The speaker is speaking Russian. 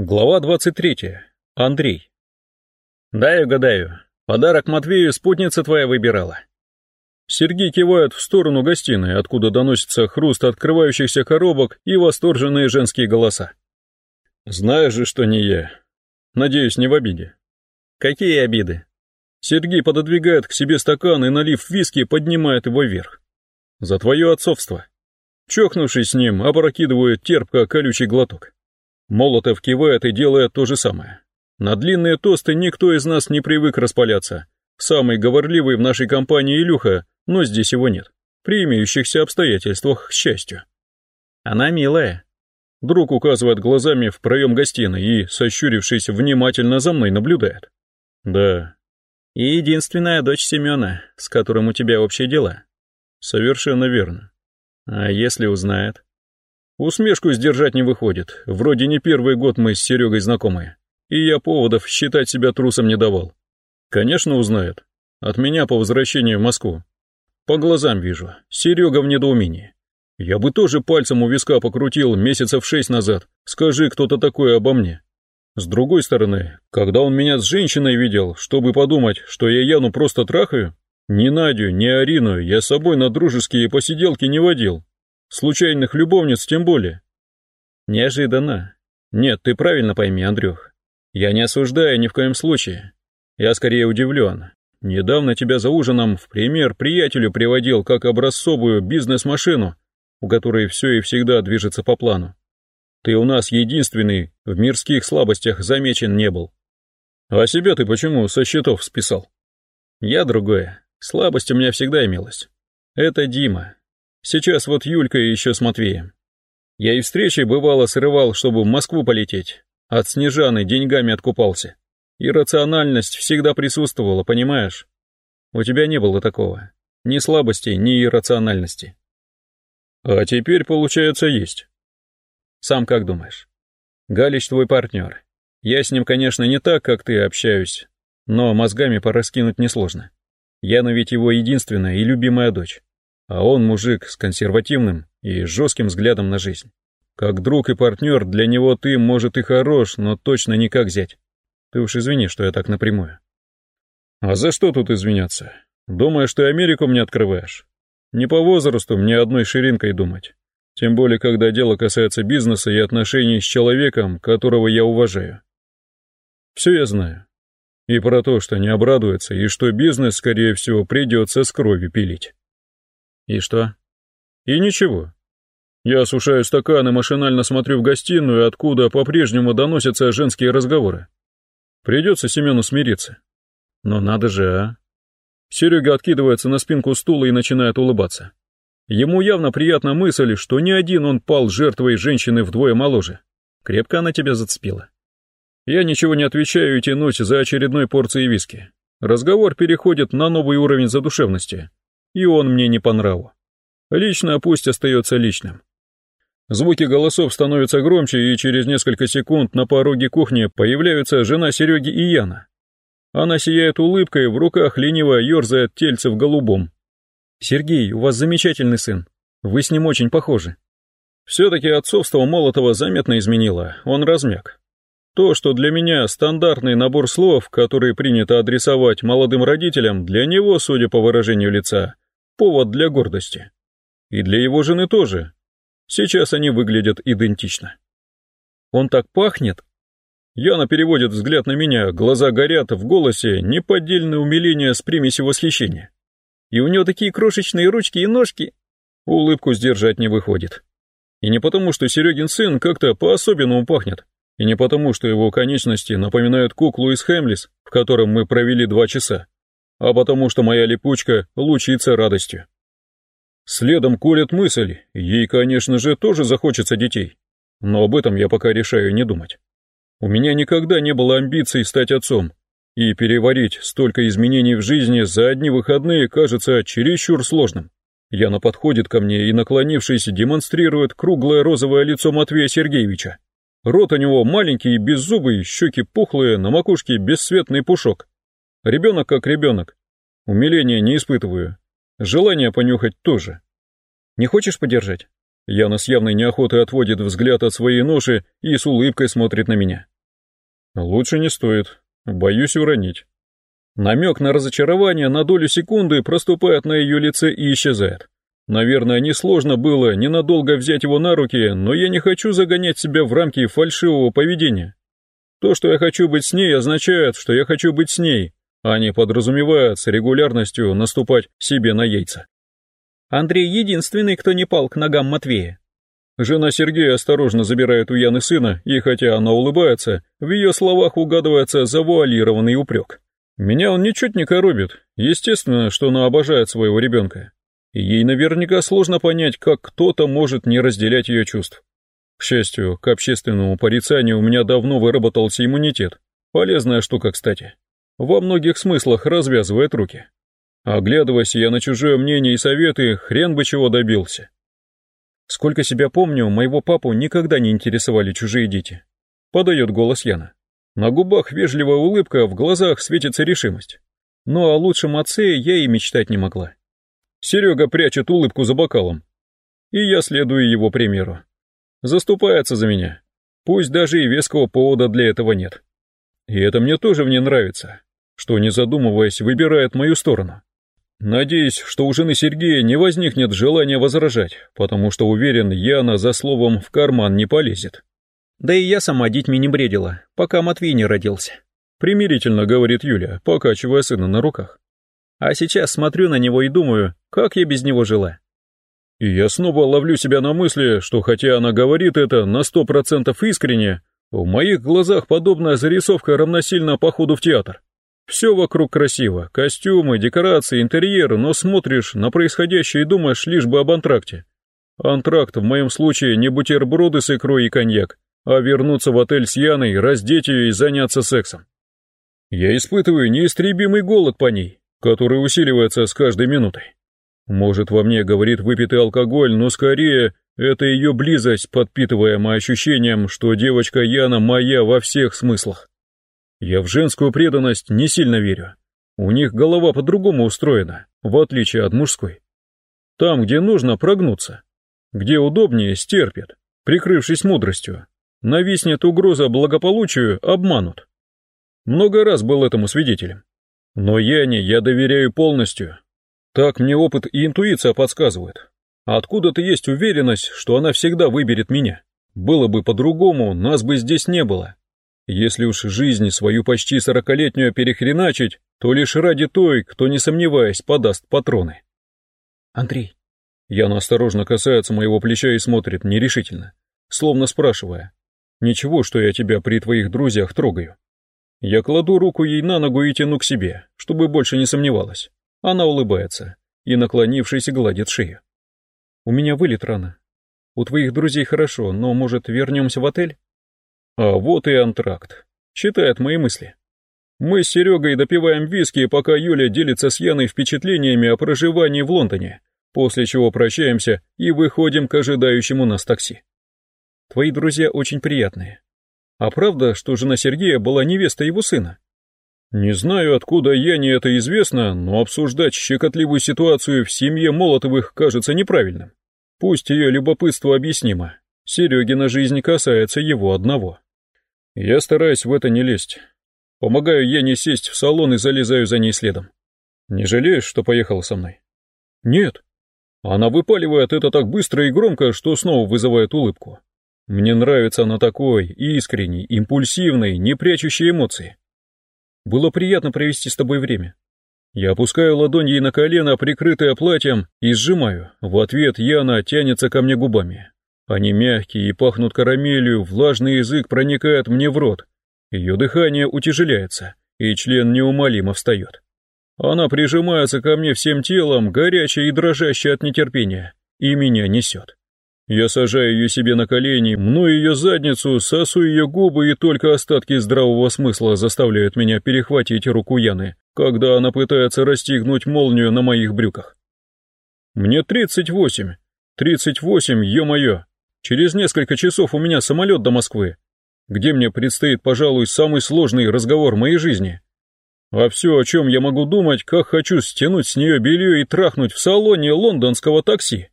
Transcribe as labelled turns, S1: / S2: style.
S1: Глава 23. Андрей. Дай угадаю. Подарок Матвею спутница твоя выбирала. Сергей кивает в сторону гостиной, откуда доносится хруст открывающихся коробок и восторженные женские голоса. Знаешь же, что не я. Надеюсь, не в обиде. Какие обиды? Сергей пододвигает к себе стакан и, налив виски, поднимает его вверх. За твое отцовство. Чокнувшись с ним, опрокидывает терпко колючий глоток. Молотов кивает и делает то же самое. На длинные тосты никто из нас не привык распаляться. Самый говорливый в нашей компании Илюха, но здесь его нет. При имеющихся обстоятельствах, к счастью. Она милая. Друг указывает глазами в проем гостиной и, сощурившись, внимательно за мной наблюдает. Да. И единственная дочь Семена, с которым у тебя общее дела. Совершенно верно. А если узнает? Усмешку сдержать не выходит. Вроде не первый год мы с Серегой знакомы. И я поводов считать себя трусом не давал. Конечно, узнает. От меня по возвращении в Москву. По глазам вижу. Серега в недоумении. Я бы тоже пальцем у виска покрутил месяцев шесть назад. Скажи кто-то такое обо мне. С другой стороны, когда он меня с женщиной видел, чтобы подумать, что я Яну просто трахаю, ни Надю, ни Арину я с собой на дружеские посиделки не водил. Случайных любовниц тем более. Неожиданно. Нет, ты правильно пойми, Андрюх. Я не осуждаю ни в коем случае. Я скорее удивлен. Недавно тебя за ужином в пример приятелю приводил как образцовую бизнес-машину, у которой все и всегда движется по плану. Ты у нас единственный в мирских слабостях замечен не был. А себя ты почему со счетов списал? Я другое. Слабость у меня всегда имелась. Это Дима, Сейчас вот Юлька еще с Матвеем. Я и встречи бывало срывал, чтобы в Москву полететь. От Снежаны деньгами откупался. Иррациональность всегда присутствовала, понимаешь? У тебя не было такого. Ни слабости, ни иррациональности. А теперь, получается, есть. Сам как думаешь? Галич твой партнер. Я с ним, конечно, не так, как ты, общаюсь, но мозгами пораскинуть несложно. Яна ведь его единственная и любимая дочь. А он мужик с консервативным и жестким взглядом на жизнь. Как друг и партнер для него ты, может, и хорош, но точно не как зять. Ты уж извини, что я так напрямую. А за что тут извиняться? Думаешь, ты Америку мне открываешь? Не по возрасту мне одной ширинкой думать. Тем более, когда дело касается бизнеса и отношений с человеком, которого я уважаю. Все я знаю. И про то, что не обрадуется, и что бизнес, скорее всего, придется с кровью пилить. И что? И ничего. Я осушаю стакан и машинально смотрю в гостиную, откуда по-прежнему доносятся женские разговоры. Придется Семену смириться. Но надо же, а? Серега откидывается на спинку стула и начинает улыбаться. Ему явно приятна мысль, что не один он пал жертвой женщины вдвое моложе. Крепко она тебя зацепила. Я ничего не отвечаю и тянусь за очередной порцией виски. Разговор переходит на новый уровень задушевности и он мне не по нраву. Лично пусть остается личным. Звуки голосов становятся громче, и через несколько секунд на пороге кухни появляются жена Сереги и Яна. Она сияет улыбкой, в руках лениво ерзает тельце в голубом. «Сергей, у вас замечательный сын. Вы с ним очень похожи». Все-таки отцовство Молотова заметно изменило, он размяк. То, что для меня стандартный набор слов, который принято адресовать молодым родителям, для него, судя по выражению лица, повод для гордости. И для его жены тоже. Сейчас они выглядят идентично. Он так пахнет. Яна переводит взгляд на меня, глаза горят, в голосе неподдельное умиление с примесью восхищения. И у него такие крошечные ручки и ножки. Улыбку сдержать не выходит. И не потому, что Серегин сын как-то по-особенному пахнет, и не потому, что его конечности напоминают куклу из Хемлис, в котором мы провели два часа, а потому что моя липучка лучится радостью. Следом колет мысль, ей, конечно же, тоже захочется детей, но об этом я пока решаю не думать. У меня никогда не было амбиций стать отцом, и переварить столько изменений в жизни за одни выходные кажется чересчур сложным. Яна подходит ко мне и, наклонившись, демонстрирует круглое розовое лицо Матвея Сергеевича. Рот у него маленький и беззубый, щеки пухлые, на макушке бесцветный пушок. Ребенок как ребенок. Умиления не испытываю. Желание понюхать тоже. Не хочешь подержать? Яна с явной неохотой отводит взгляд от своей ноши и с улыбкой смотрит на меня. Лучше не стоит, боюсь уронить. Намек на разочарование на долю секунды проступает на ее лице и исчезает. Наверное, несложно было ненадолго взять его на руки, но я не хочу загонять себя в рамки фальшивого поведения. То, что я хочу быть с ней, означает, что я хочу быть с ней, а не подразумевает с регулярностью наступать себе на яйца.
S2: Андрей единственный, кто не пал к ногам Матвея.
S1: Жена Сергея осторожно забирает у Яны сына, и хотя она улыбается, в ее словах угадывается завуалированный упрек. Меня он ничуть не коробит, естественно, что она обожает своего ребенка. И ей наверняка сложно понять, как кто-то может не разделять ее чувств. К счастью, к общественному порицанию у меня давно выработался иммунитет. Полезная штука, кстати. Во многих смыслах развязывает руки. Оглядываясь я на чужое мнение и советы, хрен бы чего добился. Сколько себя помню, моего папу никогда не интересовали чужие дети. Подает голос Яна. На губах вежливая улыбка, в глазах светится решимость. Но о лучшем отце я и мечтать не могла. Серега прячет улыбку за бокалом. И я следую его примеру. Заступается за меня. Пусть даже и веского повода для этого нет. И это мне тоже в ней нравится, что, не задумываясь, выбирает мою сторону. Надеюсь, что у жены Сергея не возникнет желания возражать, потому что уверен, Яна за словом в карман не полезет.
S2: Да и я сама детьми не бредила, пока Матвей не родился.
S1: Примирительно говорит Юля, покачивая сына на руках.
S2: А сейчас смотрю на него и думаю, как я без него жила.
S1: И я снова ловлю себя на мысли, что хотя она говорит это на сто процентов искренне, в моих глазах подобная зарисовка равносильна походу в театр. Все вокруг красиво, костюмы, декорации, интерьеры, но смотришь на происходящее и думаешь лишь бы об антракте. Антракт в моем случае не бутерброды с икрой и коньяк, а вернуться в отель с Яной, раздеть ее и заняться сексом. Я испытываю неистребимый голод по ней, который усиливается с каждой минутой. Может, во мне говорит выпитый алкоголь, но скорее это ее близость, подпитываемая ощущением, что девочка Яна моя во всех смыслах. Я в женскую преданность не сильно верю. У них голова по-другому устроена, в отличие от мужской. Там, где нужно прогнуться, где удобнее стерпят, прикрывшись мудростью. Нависнет угроза благополучию, обманут. Много раз был этому свидетелем. Но Яне я доверяю полностью. Так мне опыт и интуиция подсказывают. Откуда-то есть уверенность, что она всегда выберет меня. Было бы по-другому, нас бы здесь не было. Если уж жизнь свою почти сорокалетнюю перехреначить, то лишь ради той, кто, не сомневаясь, подаст патроны.
S2: Андрей.
S1: Яна осторожно касается моего плеча и смотрит нерешительно, словно спрашивая. Ничего, что я тебя при твоих друзьях трогаю. Я кладу руку ей на ногу и тяну к себе, чтобы больше не сомневалась. Она улыбается и, наклонившись, гладит шею. У меня вылет рано. У твоих друзей хорошо, но, может, вернемся в отель? А вот и антракт. Читает мои мысли. Мы с Серегой допиваем виски, пока Юля делится с Яной впечатлениями о проживании в Лондоне, после чего прощаемся и выходим к ожидающему нас такси. Твои друзья очень приятные. А правда, что жена Сергея была невеста его сына? Не знаю, откуда Яне это известно, но обсуждать щекотливую ситуацию в семье Молотовых кажется неправильным. Пусть ее любопытство объяснимо. Серегина жизнь касается его одного. Я стараюсь в это не лезть. Помогаю Яне сесть в салон и залезаю за ней следом. Не жалеешь, что поехала со мной? Нет. Она выпаливает это так быстро и громко, что снова вызывает улыбку. Мне нравится она такой, искренней, импульсивной, не прячущей эмоции. Было приятно провести с тобой время. Я опускаю ладонь ей на колено, прикрытое платьем, и сжимаю. В ответ Яна тянется ко мне губами. Они мягкие и пахнут карамелью, влажный язык проникает мне в рот. Ее дыхание утяжеляется, и член неумолимо встает. Она прижимается ко мне всем телом, горячая и дрожащая от нетерпения, и меня несет. Я сажаю ее себе на колени, мну ее задницу, сосу ее губы, и только остатки здравого смысла заставляют меня перехватить руку Яны, когда она пытается расстегнуть молнию на моих брюках. Мне тридцать восемь. Тридцать восемь, ё-моё. Через несколько часов у меня самолет до Москвы, где мне предстоит, пожалуй, самый сложный разговор моей жизни. А все, о чем я могу думать, как хочу стянуть с нее белье и трахнуть в салоне лондонского такси.